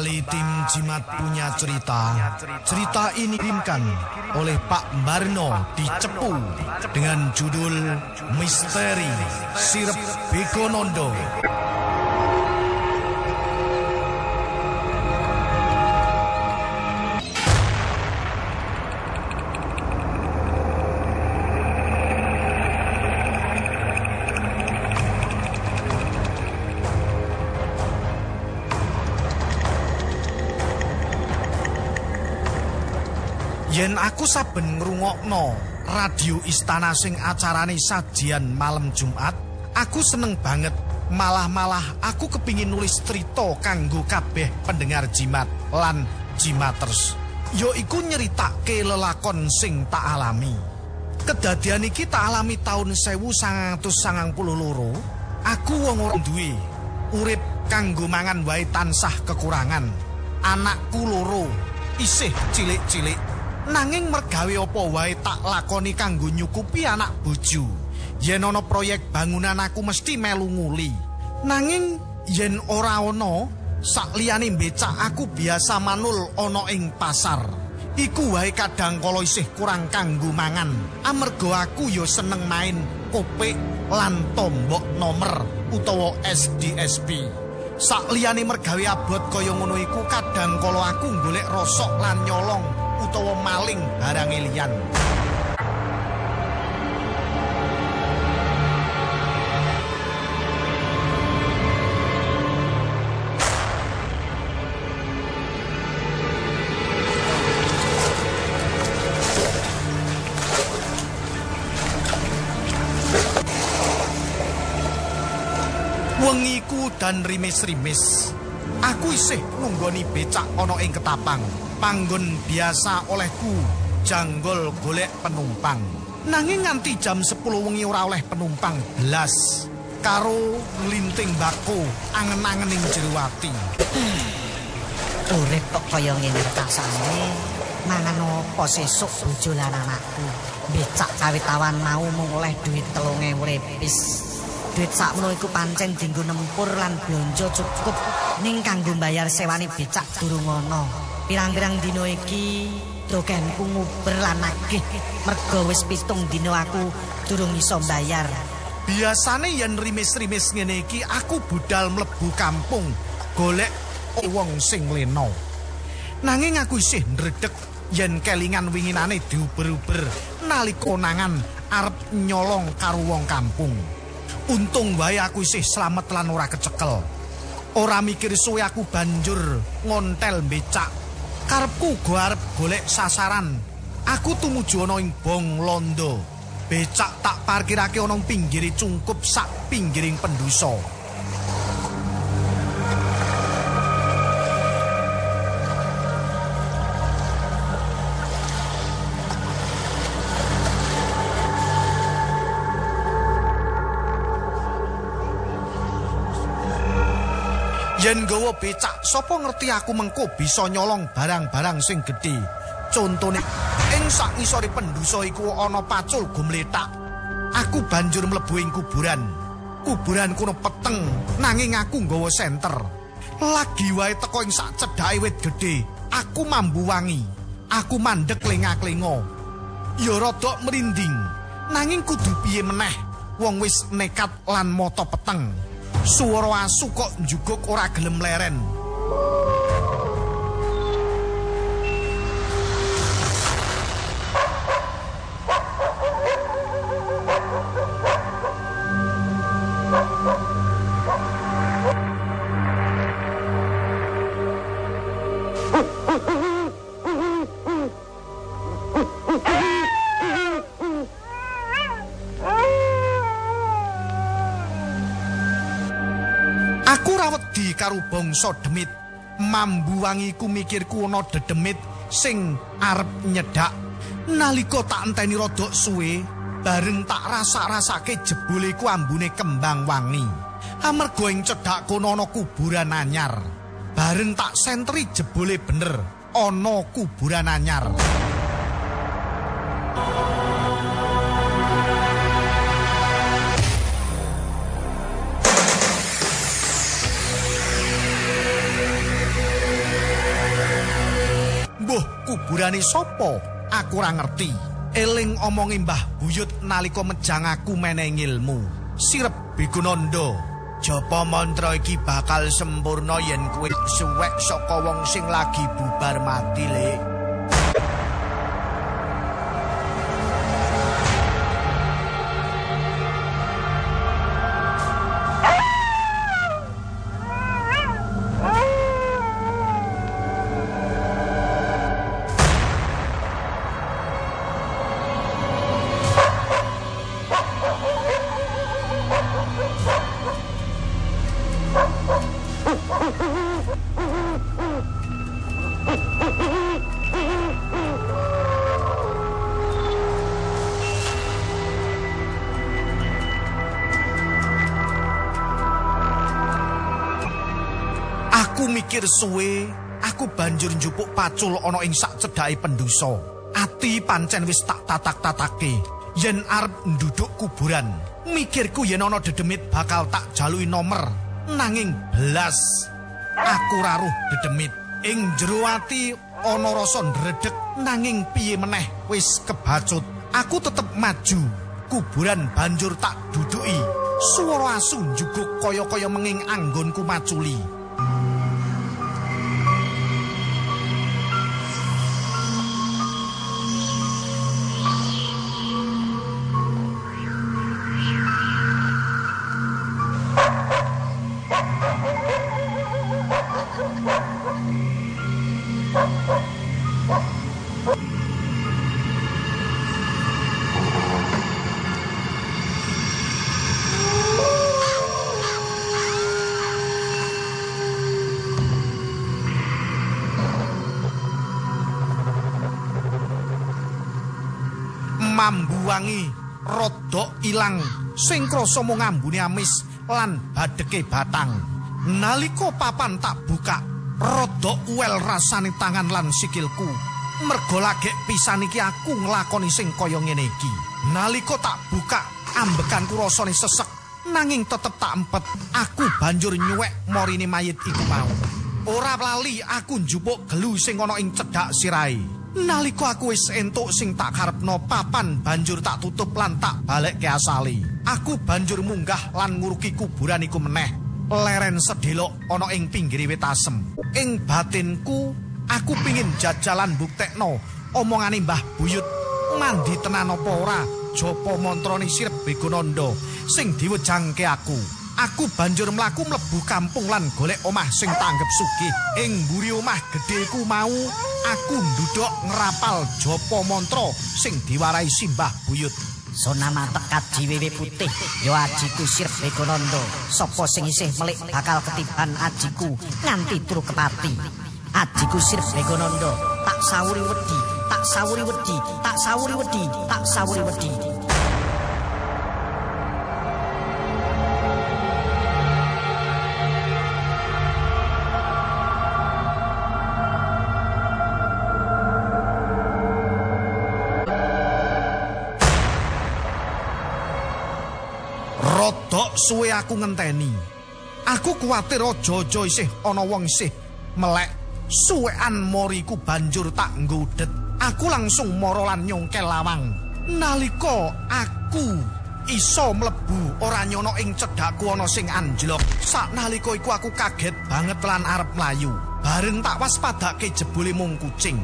Kembali tim Jimat punya cerita. Cerita ini dikirimkan oleh Pak Barno di Cepu dengan judul Misteri Sirep Begonondo. Yen aku saben ngrungokno radio istana sing acarane sajian malam Jumat, aku seneng banget. Malah-malah aku kepingin nulis cerita kanggo kabeh pendengar jimat lan jimaters. Yo iku nyeritake lelakon sing tak alami. Kedadian iki tak alami tahun 1992. Aku wong ora duwe urip kanggo mangan wae tansah kekurangan. Anakku loro isih cilik-cilik nanging mergawe apa wae tak lakoni kanggo nyukupi anak bojo. Yen ana proyek bangunan aku mesti melu nguli. Nanging yen ora ana sak liyane becak aku biasa manul ana ing pasar. Iku wae kadang kala isih kurang kanggo mangan. Amarga aku ya seneng main kopek lan tombok nomor utawa SDSP sak liyane mergawe abot kaya ngono iku kadang kala aku golek rosok lan nyolong utawa maling barang liyan. Wengiku dan rimis-rimis. Aku isih nunggoni becak ana ing ketapang. Panggon biasa olehku janggol golek penumpang. Nanging nganti jam 10 wengi ora oleh penumpang belas. Karo nglinting bako angen-angen ing jero ati. Urip kok kaya ngene rasane. Mangan opo sesuk bojo lan anakku. Becak kawitawan mau mung oleh duit 3000 lepis. Duit sakmono iku pancen dienggo nempur lan blonjo cukup ning kanggo bayar sewani becak durung ana. Pirang-pirang dino iki dogenku nguber lan nagih mergo wis pitung dino aku durung iso bayar. Biasane yen rimis-rimis ngene iki aku budal mlebu kampung golek wong sing leno. Nanging aku isih ndredeg yen kelingan winginane diuber-uber nalika nangan arep nyolong karo wong kampung. Untung wae aku isih slamet lan ora kecekel. Ora mikir suwe aku banjur ngontel becak karepku go arep golek sasaran. Aku tumuju ana ing Bong Londo. Becak tak parkirake ana ing pinggire cungkup sak pinggiring penduso. Yen gawa becak, sapa ngerti aku mengko bisa nyolong barang-barang sing gedhe. Contone ing sak ngisore penduso iku ana pacul gumletak. Aku banjur mlebu ing kuburan. Kuburan kuno peteng, nanging aku nggawa senter. Lagi wae teko ing sak cedhake wit gedhe, aku mambu wangi. Aku mandek lengak-lengo. Ya rada merinding, nanging kudu piye meneh? Wong wis nekat lan moto peteng. Suara asu kok njuguk ora gelem leren. Karo bangsa demit. Mambu wangiku mikirku ana dedemit sing arep nyedak. Nalika tak enteni rada suwe, bareng tak rasa-rasake jebule ku ambune kembang wangi. Amarga ing cedhak kono ana kuburan anyar. Bareng tak sentri jebule bener ana kuburan anyar. Kuburane sapa? Aku ora ngerti. Eling omongi Mbah Buyut nalika mejang aku meneh ilmu. Sirep Begunanda. Japa mantra iki bakal sempurna yen kuwi suwek saka wong sing lagi bubar mati, Lek. Mikir suwe, aku banjur njupuk pacul ana ing sak cedhake pendosa. Ati pancen wis tak tatak-tatake yen arep nduduk kuburan. Mikirku yen ana dedemit bakal tak jalui nomor. Nanging belas aku raruh dedemit. Ing jero ati ana rasa ndredeg nanging piye meneh wis kebacut. Aku tetep maju. Kuburan banjur tak duduki. Suara asu njuguk kaya-kaya menging anggonku maculi. Mambu wangi rodok ilang. Sing krasa mung ambune amis lan badheke batang. Nalika papan tak buka rodok uwel rasane tangan lan sikilku. Merga lagek pisan iki aku nglakoni sing kaya ngene iki. Nalika tak buka ambekanku rasane sesek. Nanging tetep tak empet aku banjur nyuwek morine mayit iku mau. Ora lali aku njupuk gelu sing ana ing cedhak sirahe Nalika aku wis entuk sing tak karepno papan banjur tak tutup lan tak balekke asali. Aku banjur munggah lan nguruki kuburan iku meneh. Leren sedelok ana ing pinggir wit asem. Ing batinku aku pingin jajalan buktekno omongane Mbah Buyut mandi tenan apa ora japa mantrane sirep Begonanda sing diwejangke aku. Aku banjur mlaku mlebu kampung lan golek omah sing tanggep sugih. Ing mburi omah gedheku mau, aku nduduk ngrapal japa mantra sing diwarai Simbah Buyut. Sonama tekat jiwewe putih yo ajiku sir begonondo sapa sing isih melik bakal ketiban ajiku nganti turu kepati ajiku sir begonondo tak sawuri wedi tak sawuri wedi tak sawuri wedi tak sawuri wedi Rodok suwe aku ngenteni. Aku kuwatir aja-aja isih ana wong isih melek. Suwean moriku banjur tak nggodhet. Aku langsung mara lan nyongkel lawang. Nalika aku iso mlebu ora nyono ing cedhakku ana sing anjlok. Saknalika iku aku kaget banget lan arep mlayu. Bareng tak waspadake jebule mung kucing.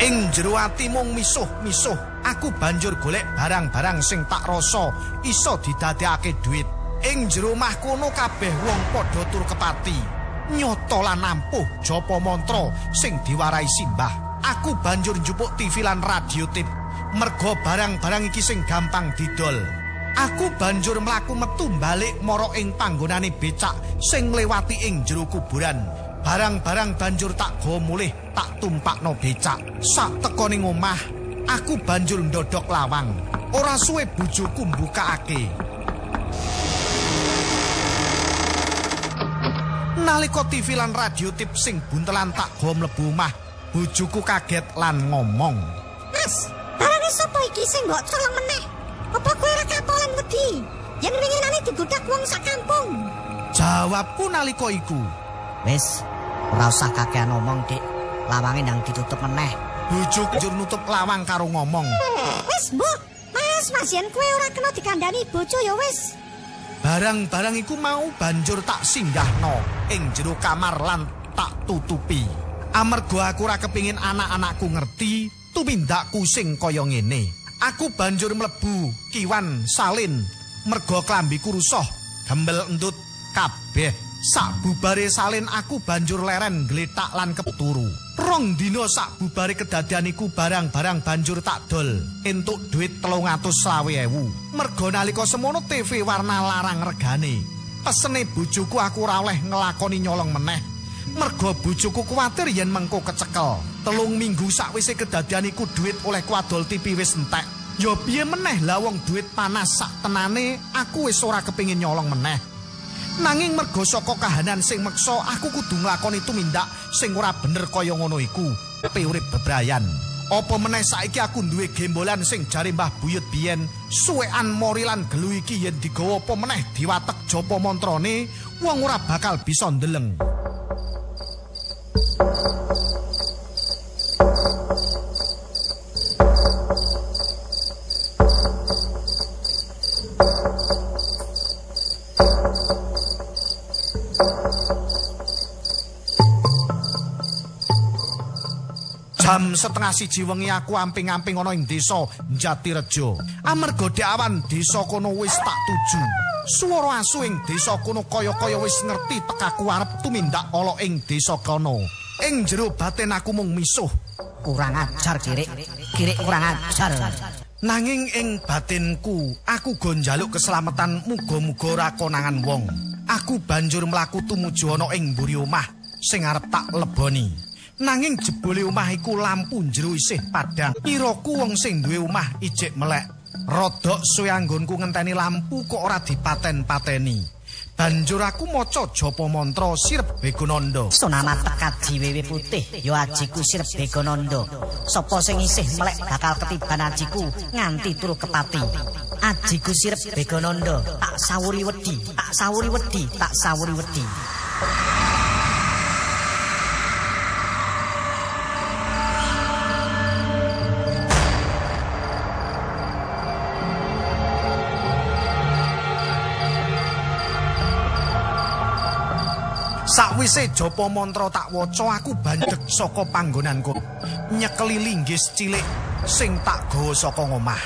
Ing jero ati mung misuh-misuh, aku banjur golek barang-barang sing tak rasa iso didadekake dhuwit. Ing jero omah kono kabeh wong padha tur kepati. Nyoto lan ampuh japa mantra sing diwarai Simbah. Aku banjur njupuk TV lan radio tip. Merga barang-barang iki sing gampang didol. Aku banjur mlaku metu balik mara ing panggonane becak sing ngliwati ing jero kuburan. Barang-barang banjur tak go mulih tak tumpakno becak. Sak tekone omah, aku banjur ndodok lawang. Ora suwe bojoku mbukakake. Nalika TV lan radio tip sing buntelan tak go mlebu omah, bojoku kaget lan ngomong. Mas, barang sapa iki sing mbok colong meneh? Apa kowe ora kapolan wedi? Yen winginane digudak wong sak kampung. Jawabku nalika iku. Wis, ora usah kakean ngomong, Dik. Lawange ndang ditutup meneh. Bojoku njur nutup lawang karo ngomong. Wis, Mbok. Mas, Mas yen kowe ora kena dikandani bojo ya wis. Barang-barang iku mau banjur tak singgahno ing jero kamar lan tak tutupi. Amarga aku ora kepingin anak-anakku ngerti tumindakku sing kaya ngene. Aku banjur mlebu kiwan salin merga klambiku rusuh, gembel endut kabeh. Sak bubare salin aku banjur leren gletak lan kepturu. Rong dina sak bubare kedadian iku barang-barang banjur tak dol entuk duit 320.000. Merga nalika semono TV warna larang regane. Pesene bojoku aku ora oleh nglakoni nyolong meneh. Merga bojoku kuwatir yen mengko kecekel. Telung minggu sakwise kedadian iku duit oleh kuadol TV wis entek. Ya piye meneh lah wong duit panas sak tenane aku wis ora kepingin nyolong meneh. Nanging merga saka kahanan sing meksa aku kudu nglakoni tumindak sing ora bener kaya ngono iku. Tapi urip bebrayan. Apa meneh saiki aku duwe gembolan sing jare Mbah Buyut biyen suwekan mori lan gelu iki yen digawa apa meneh diwatek japa mantrane wong ora bakal bisa ndeleng. Jam setengah siji wengi aku amping-amping ana ing desa Jatirejo. Amarga awan desa kono wis tak tuju. Swara asu ing desa kono kaya-kaya wis ngerti tekaku arep tumindak ala ing desa kono. Ing jero batin aku mung misuh. Kurang ajar, Kirik. Kirik kurang ajar. Nanging ing batinku, aku go njaluk keselamatan muga-muga ora konangan wong. Aku banjur mlaku tumuju ana ing mburi omah sing arep tak leboni. Nanging jebule omah iku lampu jero isih padhang. Iraku wong sing duwe omah ijik melek. Rodok suwe anggonku ngenteni lampu kok ora dipaten-pateni. Banjur aku maca japa mantra sirep begonanda. Sunama tekat jiwewe putih, ya ajiku sirep begonondo. Sopo sing isih melek bakal ketiban ajiku nganti turu kepati. Ajiku sirep begonondo, tak sawuri wedi, tak sawuri wedi, tak sawuri wedi. Sakwise japa mantra tak waca aku bandhek saka panggonanku. Nyekeli linggis cilik sing tak gawa saka omah.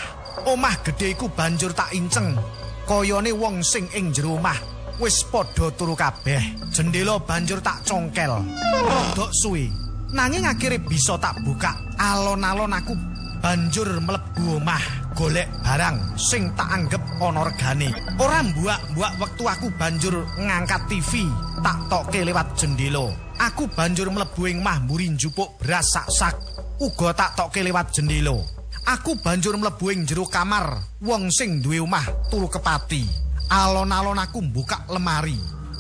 Omah gedhe iku banjur tak inceng. Kayane wong sing ing jero omah wis padha turu kabeh. Jendela banjur tak congkel. Rodok suwe. Nanging akhire bisa tak buka. Alon-alon aku banjur mlebu omah golek barang sing tak anggap ana regane. Ora mbuak-mbuak wektu aku banjur ngangkat TV, tak tokke lewat jendela. Aku banjur mlebu ing mah mburi njupuk beras sak-sak, uga tak tokke lewat jendela. Aku banjur mlebu ing jero kamar wong sing duwe omah turu kepati. Alon-alon aku mbukak lemari.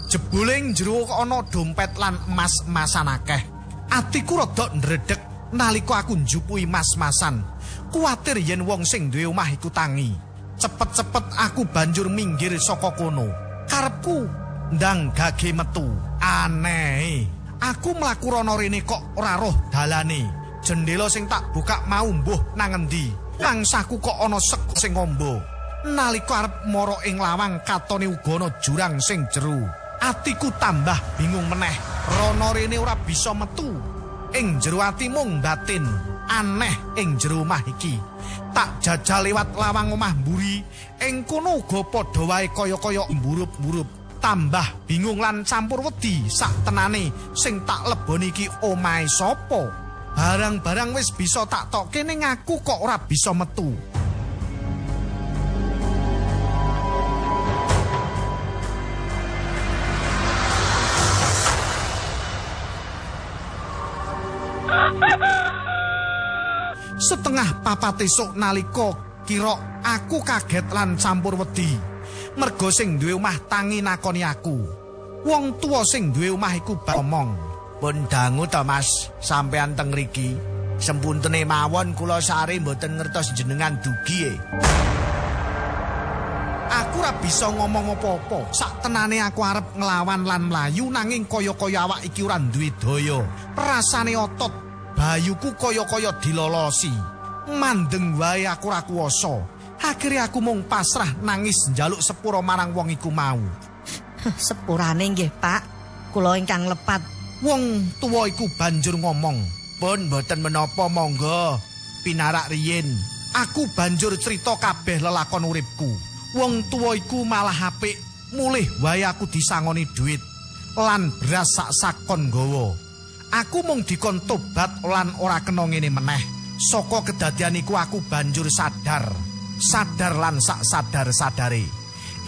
Jebule ing jero ana dompet lan emas-emasan akeh. Atiku rada ndredeg nalika aku njupui mas-masan. Kuwatir yen wong sing duwe omah iku tangi. Cepet-cepet aku banjur minggir saka kono. Karepku ndang gage metu. Aneh. Aku mlaku rono rene kok ora roh dalane. Jendela sing tak buka mau mbuh nang endi. Langsaku kok ana sek sing ngombo. Nalika arep mara ing lawang katone uga ana jurang sing jeru. Atiku tambah bingung meneh. Rono rene ora bisa metu. Ing jero ati mung batin. Aneh ing jero omah iki. Tak jajal lewat lawang omah mburi, ing kono uga padha wae kaya-kaya mburup-mburup. Tambah bingung lan campur wedi sak tenane sing tak leboni iki omahe sapa. Barang-barang wis bisa tak tokke ning aku kok ora bisa metu. Setengah papat esuk nalika kira aku kaget lan campur wedi merga sing duwe omah tangi nakoni aku wong tuwa sing duwe omah iku omong pun dangu to mas sampean teng mriki Sempuntene mawon kula sare mboten ngertos jenengan dugi. E. Aku ora bisa ngomong apa-apa. Saktenane aku arep nglawan lan mlayu nanging kaya-kaya awak iki ora duwe daya. Rasane otot bayuku kaya-kaya dilolosi. Mandeng wae aku ora kuwasa. Akhire aku mung pasrah nangis njaluk sepuro marang wong iku mau. Sepurane nggih, Pak. Kula ingkang lepat. Wong tuwa iku banjur ngomong, "Pun mboten menapa monggo. Pinarak riyin, aku banjur cerita kabeh lelakon uripku. Wong tuwa iku malah apik, mulih wae aku disangoni duit lan beras sak sakon gawa. Aku mung dikon tobat lan ora kena ngene meneh. Saka kedadian iku aku banjur sadar. Sadar lan sak sadar-sadare.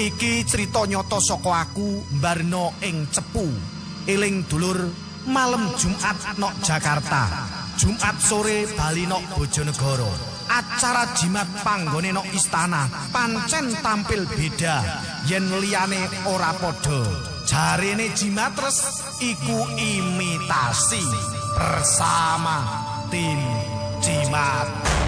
Iki cerita nyata saka aku mbarno ing cepu. Eling dulur malam Jumat nok Jakarta. Jumat sore bali nok Bojonegoro. Acara jimat panggone nok istana pancen tampil beda yen liyane ora padha. Jarene jimatres iku imitasi bersama tim jimat.